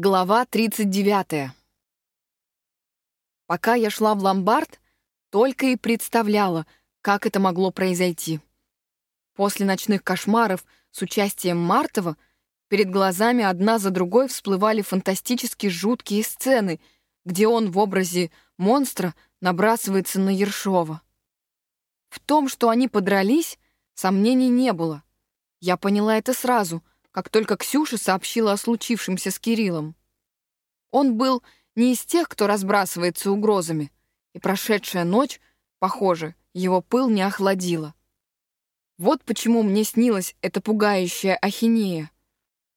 Глава 39. Пока я шла в ломбард, только и представляла, как это могло произойти. После ночных кошмаров с участием Мартова перед глазами одна за другой всплывали фантастически жуткие сцены, где он в образе монстра набрасывается на Ершова. В том, что они подрались, сомнений не было. Я поняла это сразу — как только Ксюша сообщила о случившемся с Кириллом. Он был не из тех, кто разбрасывается угрозами, и прошедшая ночь, похоже, его пыл не охладила. Вот почему мне снилась эта пугающая ахинея.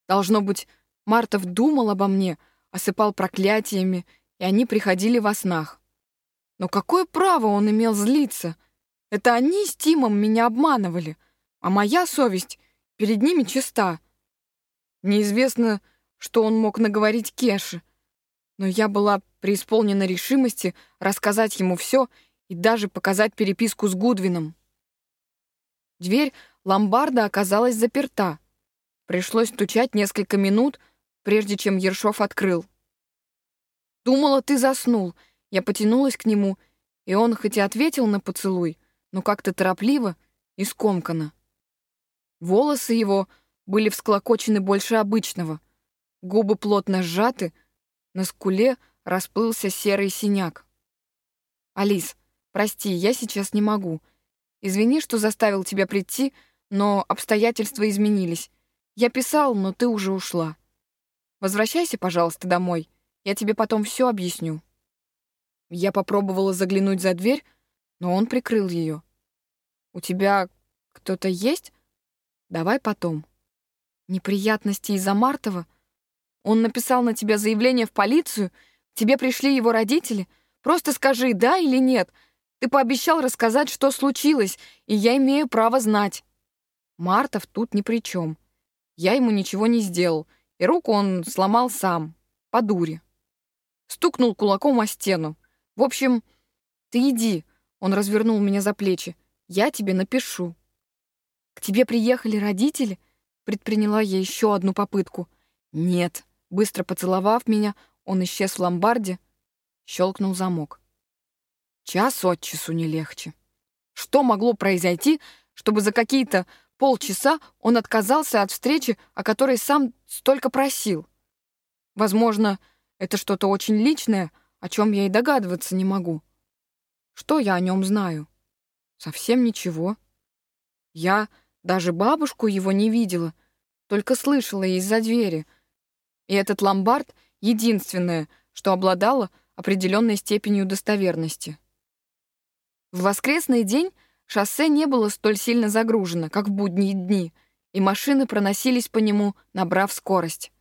Должно быть, Мартов думал обо мне, осыпал проклятиями, и они приходили во снах. Но какое право он имел злиться? Это они с Тимом меня обманывали, а моя совесть перед ними чиста — Неизвестно, что он мог наговорить Кеше, но я была преисполнена решимости рассказать ему все и даже показать переписку с Гудвином. Дверь ломбарда оказалась заперта. Пришлось стучать несколько минут, прежде чем Ершов открыл. «Думала, ты заснул». Я потянулась к нему, и он хоть и ответил на поцелуй, но как-то торопливо и скомканно. Волосы его были всклокочены больше обычного. Губы плотно сжаты, на скуле расплылся серый синяк. «Алис, прости, я сейчас не могу. Извини, что заставил тебя прийти, но обстоятельства изменились. Я писал, но ты уже ушла. Возвращайся, пожалуйста, домой. Я тебе потом все объясню». Я попробовала заглянуть за дверь, но он прикрыл ее. «У тебя кто-то есть? Давай потом». Неприятности из-за Мартова? Он написал на тебя заявление в полицию? Тебе пришли его родители? Просто скажи, да или нет. Ты пообещал рассказать, что случилось, и я имею право знать. Мартов тут ни при чем. Я ему ничего не сделал, и руку он сломал сам, по дуре. Стукнул кулаком о стену. В общем, ты иди, он развернул меня за плечи. Я тебе напишу. К тебе приехали родители — Предприняла я еще одну попытку. Нет. Быстро поцеловав меня, он исчез в ломбарде. Щелкнул замок. Час от часу не легче. Что могло произойти, чтобы за какие-то полчаса он отказался от встречи, о которой сам столько просил? Возможно, это что-то очень личное, о чем я и догадываться не могу. Что я о нем знаю? Совсем ничего. Я даже бабушку его не видела, только слышала из-за двери. И этот ломбард — единственное, что обладало определенной степенью достоверности. В воскресный день шоссе не было столь сильно загружено, как в будние дни, и машины проносились по нему, набрав скорость.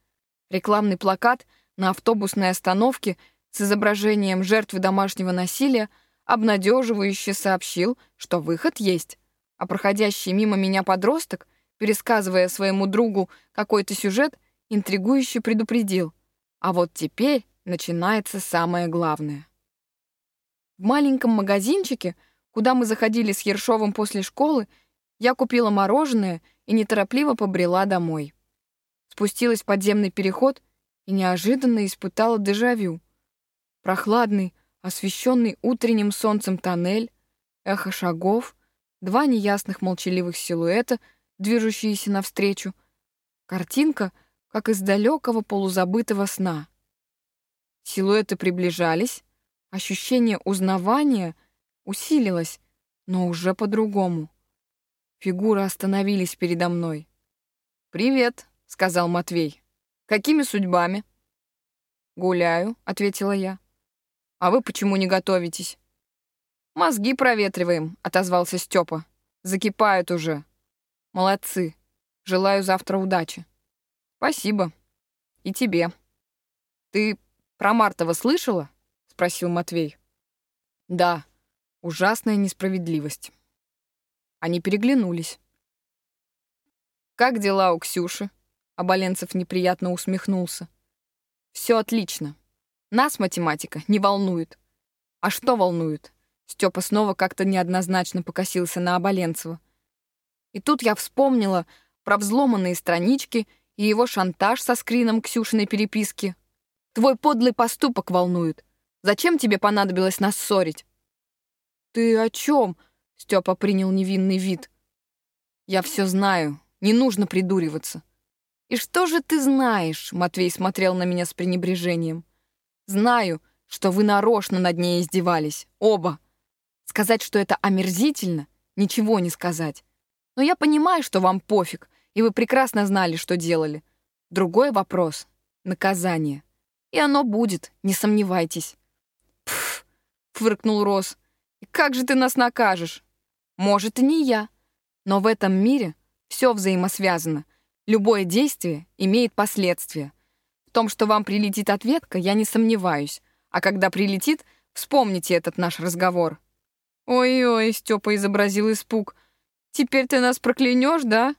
Рекламный плакат на автобусной остановке с изображением жертвы домашнего насилия обнадеживающе сообщил, что выход есть а проходящий мимо меня подросток, пересказывая своему другу какой-то сюжет, интригующе предупредил. А вот теперь начинается самое главное. В маленьком магазинчике, куда мы заходили с Ершовым после школы, я купила мороженое и неторопливо побрела домой. Спустилась в подземный переход и неожиданно испытала дежавю. Прохладный, освещенный утренним солнцем тоннель, эхо шагов — два неясных молчаливых силуэта, движущиеся навстречу. Картинка, как из далекого полузабытого сна. Силуэты приближались, ощущение узнавания усилилось, но уже по-другому. Фигуры остановились передо мной. «Привет», — сказал Матвей. «Какими судьбами?» «Гуляю», — ответила я. «А вы почему не готовитесь?» «Мозги проветриваем», — отозвался Степа. «Закипают уже». «Молодцы. Желаю завтра удачи». «Спасибо. И тебе». «Ты про Мартова слышала?» — спросил Матвей. «Да. Ужасная несправедливость». Они переглянулись. «Как дела у Ксюши?» Оболенцев неприятно усмехнулся. «Все отлично. Нас математика не волнует. А что волнует? Степа снова как-то неоднозначно покосился на Оболенцева. И тут я вспомнила про взломанные странички и его шантаж со скрином Ксюшиной переписки. Твой подлый поступок волнует. Зачем тебе понадобилось нас ссорить?» «Ты о чем?» — Степа принял невинный вид. «Я все знаю. Не нужно придуриваться». «И что же ты знаешь?» — Матвей смотрел на меня с пренебрежением. «Знаю, что вы нарочно над ней издевались. Оба. Сказать, что это омерзительно, ничего не сказать. Но я понимаю, что вам пофиг, и вы прекрасно знали, что делали. Другой вопрос — наказание. И оно будет, не сомневайтесь. «Пф!» — фыркнул Рос. «И как же ты нас накажешь?» «Может, и не я. Но в этом мире все взаимосвязано. Любое действие имеет последствия. В том, что вам прилетит ответка, я не сомневаюсь. А когда прилетит, вспомните этот наш разговор». «Ой-ой», — Степа изобразил испуг. «Теперь ты нас проклянешь, да?»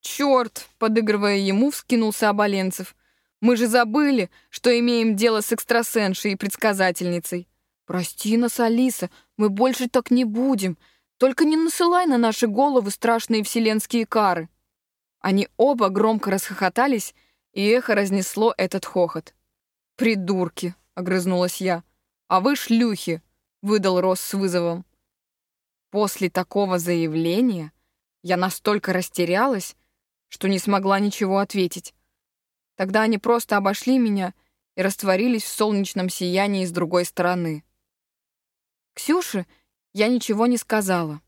«Черт!» — подыгрывая ему, вскинулся Оболенцев. Мы же забыли, что имеем дело с экстрасеншей и предсказательницей. Прости нас, Алиса, мы больше так не будем. Только не насылай на наши головы страшные вселенские кары. Они оба громко расхохотались, и эхо разнесло этот хохот. «Придурки!» — огрызнулась я. «А вы шлюхи!» — выдал Рос с вызовом. После такого заявления я настолько растерялась, что не смогла ничего ответить. Тогда они просто обошли меня и растворились в солнечном сиянии с другой стороны. Ксюше я ничего не сказала.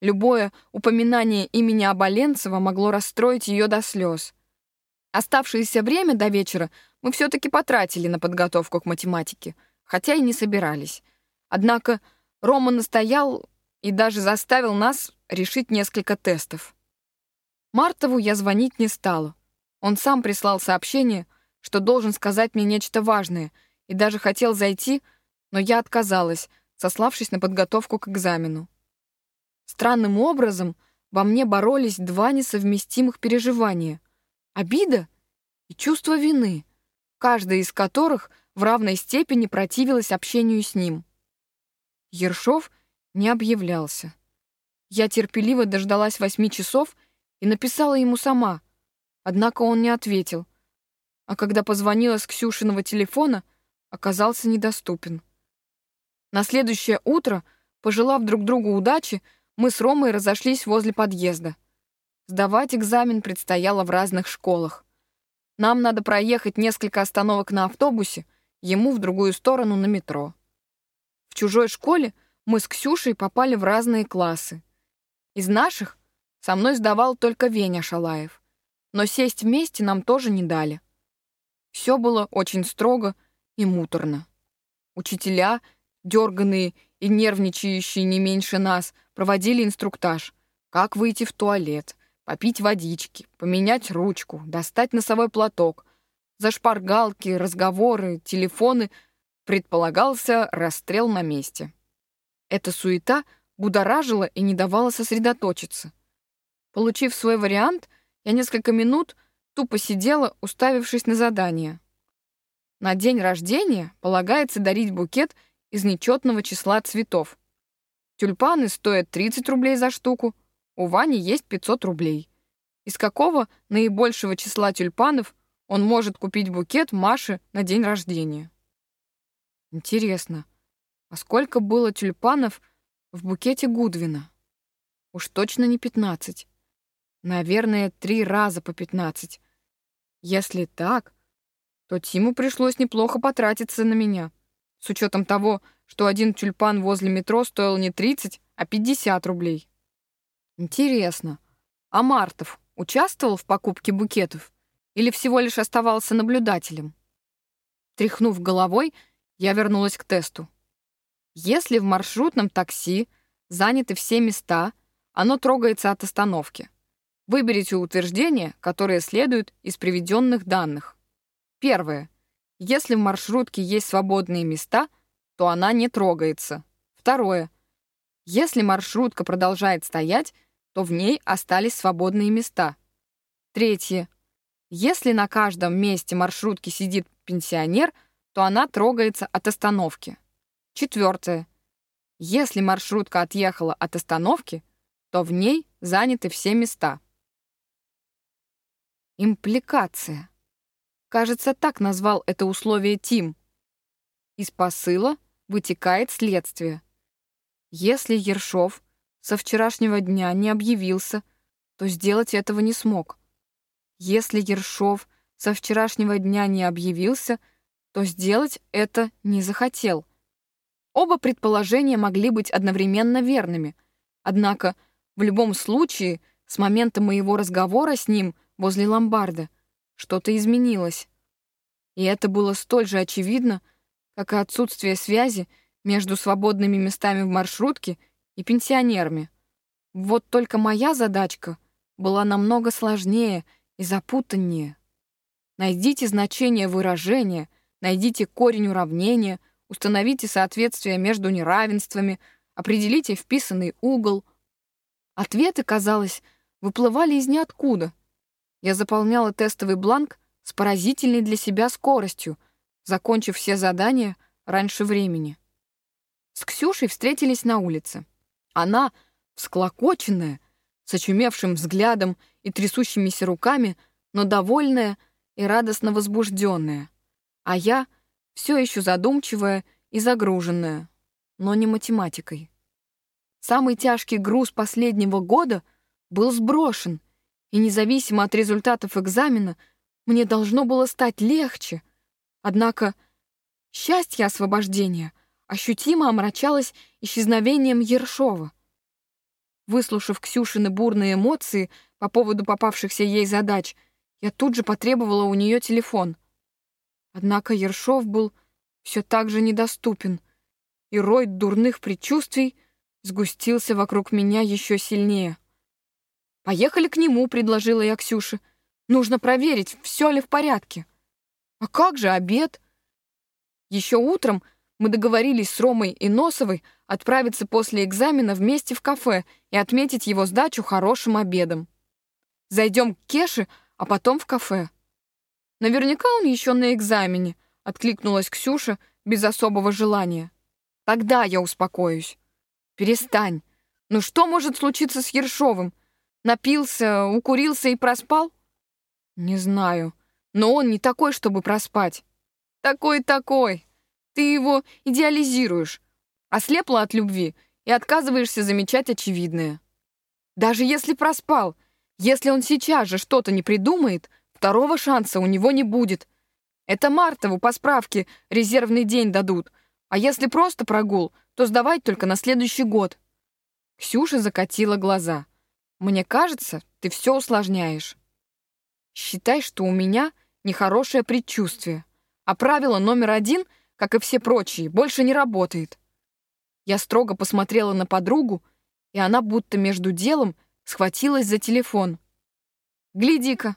Любое упоминание имени Оболенцева могло расстроить ее до слез. Оставшееся время до вечера мы все-таки потратили на подготовку к математике, хотя и не собирались. Однако Рома настоял и даже заставил нас решить несколько тестов. Мартову я звонить не стала. Он сам прислал сообщение, что должен сказать мне нечто важное, и даже хотел зайти, но я отказалась, сославшись на подготовку к экзамену. Странным образом во мне боролись два несовместимых переживания — обида и чувство вины, каждое из которых в равной степени противилось общению с ним. Ершов не объявлялся. Я терпеливо дождалась восьми часов и написала ему сама — Однако он не ответил. А когда позвонила с Ксюшиного телефона, оказался недоступен. На следующее утро, пожелав друг другу удачи, мы с Ромой разошлись возле подъезда. Сдавать экзамен предстояло в разных школах. Нам надо проехать несколько остановок на автобусе, ему в другую сторону на метро. В чужой школе мы с Ксюшей попали в разные классы. Из наших со мной сдавал только Веня Шалаев но сесть вместе нам тоже не дали. Все было очень строго и муторно. Учителя, дерганные и нервничающие не меньше нас, проводили инструктаж. Как выйти в туалет, попить водички, поменять ручку, достать носовой платок. За шпаргалки, разговоры, телефоны предполагался расстрел на месте. Эта суета будоражила и не давала сосредоточиться. Получив свой вариант — я несколько минут тупо сидела, уставившись на задание. На день рождения полагается дарить букет из нечетного числа цветов. Тюльпаны стоят 30 рублей за штуку, у Вани есть 500 рублей. Из какого наибольшего числа тюльпанов он может купить букет Маше на день рождения? Интересно, а сколько было тюльпанов в букете Гудвина? Уж точно не 15. Наверное, три раза по пятнадцать. Если так, то Тиму пришлось неплохо потратиться на меня, с учетом того, что один тюльпан возле метро стоил не 30, а 50 рублей. Интересно, а Мартов участвовал в покупке букетов или всего лишь оставался наблюдателем? Тряхнув головой, я вернулась к тесту. Если в маршрутном такси заняты все места, оно трогается от остановки. Выберите утверждения, которые следуют из приведенных данных. Первое. Если в маршрутке есть свободные места, то она не трогается. Второе. Если маршрутка продолжает стоять, то в ней остались свободные места. Третье. Если на каждом месте маршрутки сидит пенсионер, то она трогается от остановки. Четвертое. Если маршрутка отъехала от остановки, то в ней заняты все места. Импликация. Кажется, так назвал это условие Тим. Из посыла вытекает следствие. Если Ершов со вчерашнего дня не объявился, то сделать этого не смог. Если Ершов со вчерашнего дня не объявился, то сделать это не захотел. Оба предположения могли быть одновременно верными. Однако в любом случае с момента моего разговора с ним возле ломбарда что-то изменилось. И это было столь же очевидно, как и отсутствие связи между свободными местами в маршрутке и пенсионерами. Вот только моя задачка была намного сложнее и запутаннее. Найдите значение выражения, найдите корень уравнения, установите соответствие между неравенствами, определите вписанный угол. Ответы, казалось, выплывали из ниоткуда. Я заполняла тестовый бланк с поразительной для себя скоростью, закончив все задания раньше времени. С Ксюшей встретились на улице. Она, всклокоченная, с очумевшим взглядом и трясущимися руками, но довольная и радостно возбужденная. А я все еще задумчивая и загруженная, но не математикой. Самый тяжкий груз последнего года был сброшен, и независимо от результатов экзамена мне должно было стать легче. Однако счастье освобождения ощутимо омрачалось исчезновением Ершова. Выслушав Ксюшины бурные эмоции по поводу попавшихся ей задач, я тут же потребовала у нее телефон. Однако Ершов был все так же недоступен, и рой дурных предчувствий сгустился вокруг меня еще сильнее. «Поехали к нему», — предложила я Ксюше. «Нужно проверить, все ли в порядке». «А как же обед?» Еще утром мы договорились с Ромой и Носовой отправиться после экзамена вместе в кафе и отметить его сдачу хорошим обедом. Зайдем к Кеше, а потом в кафе. Наверняка он еще на экзамене, откликнулась Ксюша без особого желания. Тогда я успокоюсь. Перестань. Ну что может случиться с Ершовым? Напился, укурился и проспал? Не знаю, но он не такой, чтобы проспать. Такой-такой. Ты его идеализируешь, ослепла от любви и отказываешься замечать очевидное. Даже если проспал, если он сейчас же что-то не придумает, второго шанса у него не будет. Это Мартову по справке резервный день дадут, а если просто прогул, то сдавать только на следующий год. Ксюша закатила глаза. Мне кажется, ты все усложняешь. Считай, что у меня нехорошее предчувствие, а правило номер один — как и все прочие, больше не работает. Я строго посмотрела на подругу, и она будто между делом схватилась за телефон. «Гляди-ка,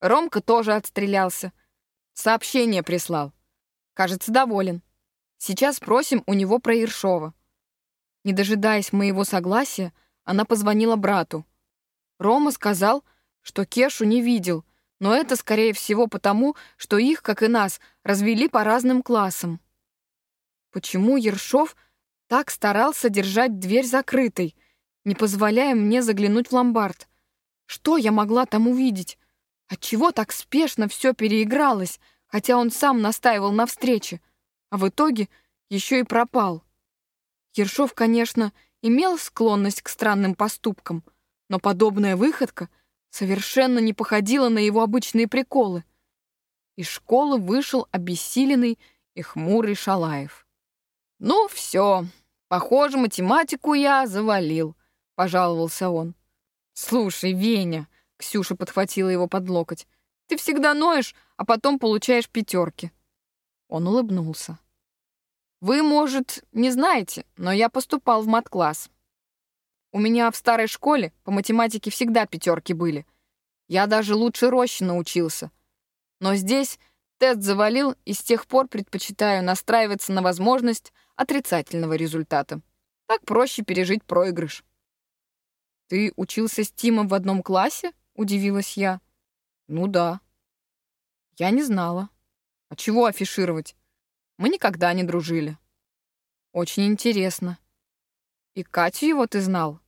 Ромка тоже отстрелялся. Сообщение прислал. Кажется, доволен. Сейчас просим у него про Ершова». Не дожидаясь моего согласия, она позвонила брату. Рома сказал, что Кешу не видел, но это, скорее всего, потому, что их, как и нас, развели по разным классам. Почему Ершов так старался держать дверь закрытой, не позволяя мне заглянуть в ломбард? Что я могла там увидеть? Отчего так спешно все переигралось, хотя он сам настаивал на встрече, а в итоге еще и пропал? Ершов, конечно, имел склонность к странным поступкам, но подобная выходка — совершенно не походила на его обычные приколы. Из школы вышел обессиленный и хмурый Шалаев. «Ну, все, похоже, математику я завалил», — пожаловался он. «Слушай, Веня», — Ксюша подхватила его под локоть, «ты всегда ноешь, а потом получаешь пятерки». Он улыбнулся. «Вы, может, не знаете, но я поступал в мат-класс. У меня в старой школе по математике всегда пятерки были. Я даже лучше Рощи научился. Но здесь тест завалил, и с тех пор предпочитаю настраиваться на возможность отрицательного результата. Так проще пережить проигрыш. «Ты учился с Тимом в одном классе?» — удивилась я. «Ну да». «Я не знала. А чего афишировать? Мы никогда не дружили». «Очень интересно. «И Катю его ты знал?»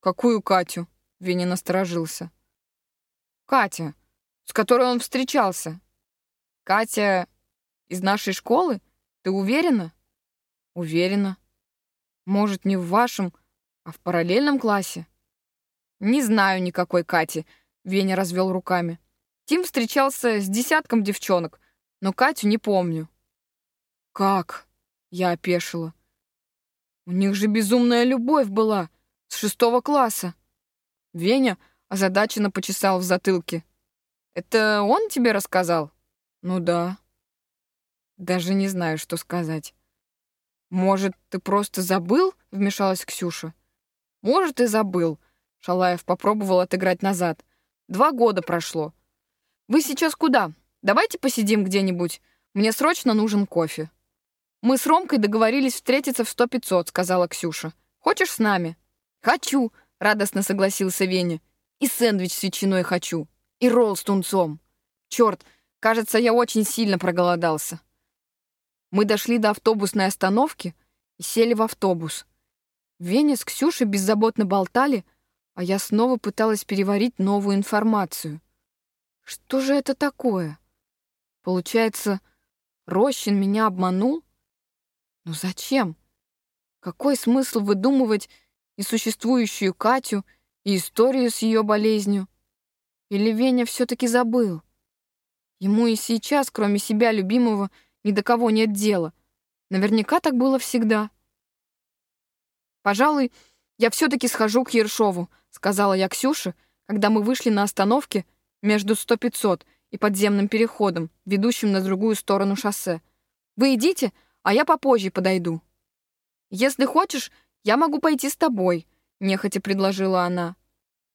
«Какую Катю?» — Веня насторожился. «Катя, с которой он встречался. Катя из нашей школы? Ты уверена? Уверена. Может, не в вашем, а в параллельном классе? Не знаю никакой Кати, Веня развел руками. Тим встречался с десятком девчонок, но Катю не помню. Как? Я опешила. У них же безумная любовь была с шестого класса. Веня озадаченно почесал в затылке. Это он тебе рассказал? Ну да. Даже не знаю, что сказать. Может, ты просто забыл? Вмешалась Ксюша. Может, и забыл. Шалаев попробовал отыграть назад. Два года прошло. Вы сейчас куда? Давайте посидим где-нибудь. Мне срочно нужен кофе. Мы с Ромкой договорились встретиться в сто пятьсот, сказала Ксюша. Хочешь с нами? Хочу, радостно согласился Веня. И сэндвич с ветчиной хочу. И ролл с тунцом. Черт, кажется, я очень сильно проголодался. Мы дошли до автобусной остановки и сели в автобус. Веня с Ксюшей беззаботно болтали, а я снова пыталась переварить новую информацию. Что же это такое? Получается, Рощин меня обманул? Но зачем? Какой смысл выдумывать несуществующую Катю и историю с ее болезнью? Или Веня все-таки забыл? Ему и сейчас, кроме себя любимого, ни до кого нет дела. Наверняка так было всегда. «Пожалуй, я все-таки схожу к Ершову», — сказала я Ксюше, когда мы вышли на остановке между 100-500 и подземным переходом, ведущим на другую сторону шоссе. «Вы идите, а я попозже подойду». «Если хочешь, я могу пойти с тобой», — нехотя предложила она.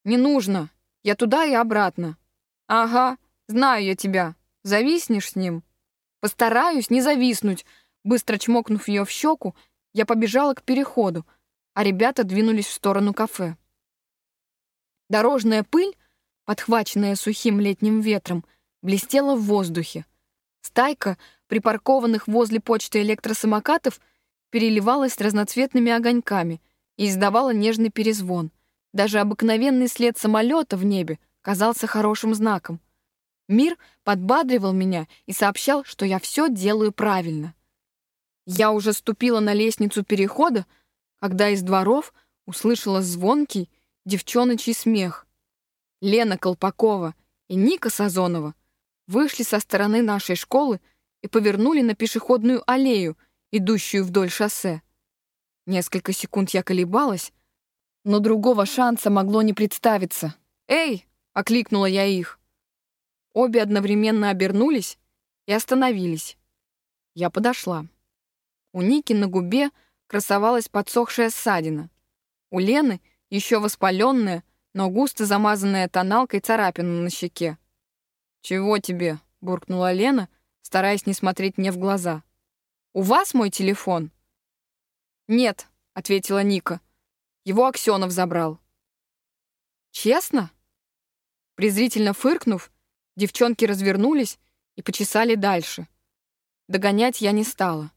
«Не нужно. Я туда и обратно». «Ага, знаю я тебя. Зависнешь с ним». «Постараюсь не зависнуть», — быстро чмокнув ее в щеку, я побежала к переходу, а ребята двинулись в сторону кафе. Дорожная пыль, подхваченная сухим летним ветром, блестела в воздухе. Стайка припаркованных возле почты электросамокатов переливалась разноцветными огоньками и издавала нежный перезвон. Даже обыкновенный след самолета в небе казался хорошим знаком. Мир подбадривал меня и сообщал, что я все делаю правильно. Я уже ступила на лестницу перехода, когда из дворов услышала звонкий девчоночий смех. Лена Колпакова и Ника Сазонова вышли со стороны нашей школы и повернули на пешеходную аллею, идущую вдоль шоссе. Несколько секунд я колебалась, но другого шанса могло не представиться. «Эй!» — окликнула я их. Обе одновременно обернулись и остановились. Я подошла. У Ники на губе красовалась подсохшая ссадина. У Лены еще воспаленная, но густо замазанная тоналкой царапина на щеке. «Чего тебе?» — буркнула Лена, стараясь не смотреть мне в глаза. «У вас мой телефон?» «Нет», — ответила Ника. «Его Аксенов забрал». «Честно?» Презрительно фыркнув, девчонки развернулись и почесали дальше. Догонять я не стала.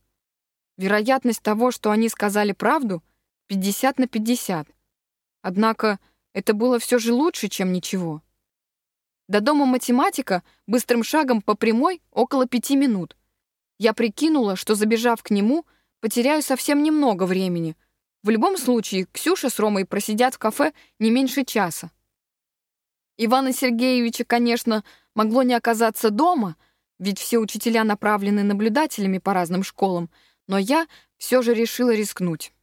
Вероятность того, что они сказали правду, 50 на 50. Однако это было все же лучше, чем ничего. До дома математика быстрым шагом по прямой около пяти минут. Я прикинула, что, забежав к нему, потеряю совсем немного времени. В любом случае, Ксюша с Ромой просидят в кафе не меньше часа. Ивана Сергеевича, конечно, могло не оказаться дома, ведь все учителя направлены наблюдателями по разным школам, но я все же решила рискнуть.